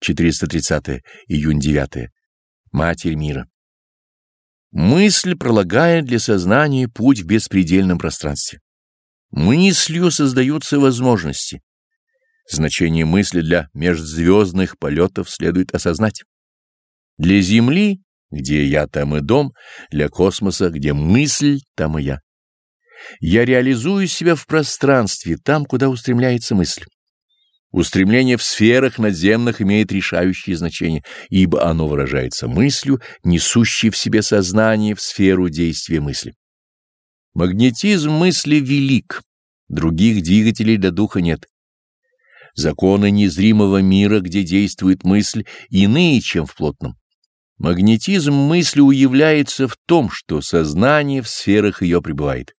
430 июнь 9 Матерь мира. Мысль пролагает для сознания путь в беспредельном пространстве. Мыслью создаются возможности. Значение мысли для межзвездных полетов следует осознать. Для Земли, где я, там и дом, для космоса, где мысль, там и я. Я реализую себя в пространстве, там, куда устремляется мысль. Устремление в сферах надземных имеет решающее значение, ибо оно выражается мыслью, несущей в себе сознание в сферу действия мысли. Магнетизм мысли велик, других двигателей для духа нет. Законы незримого мира, где действует мысль, иные, чем в плотном. Магнетизм мысли уявляется в том, что сознание в сферах ее пребывает.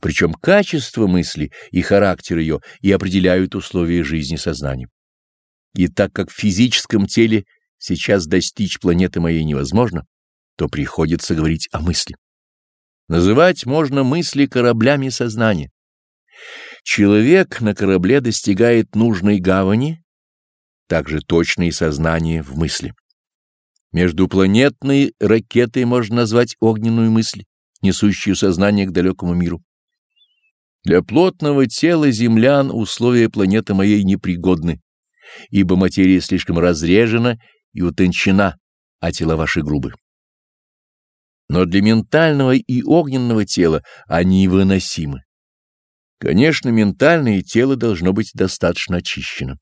Причем качество мысли и характер ее и определяют условия жизни сознания. И так как в физическом теле сейчас достичь планеты моей невозможно, то приходится говорить о мысли. Называть можно мысли кораблями сознания. Человек на корабле достигает нужной гавани, также точно и сознание в мысли. Междупланетной ракетой можно назвать огненную мысль, несущую сознание к далекому миру. Для плотного тела землян условия планеты моей непригодны, ибо материя слишком разрежена и утончена, а тела ваши грубы. Но для ментального и огненного тела они выносимы. Конечно, ментальное тело должно быть достаточно очищено.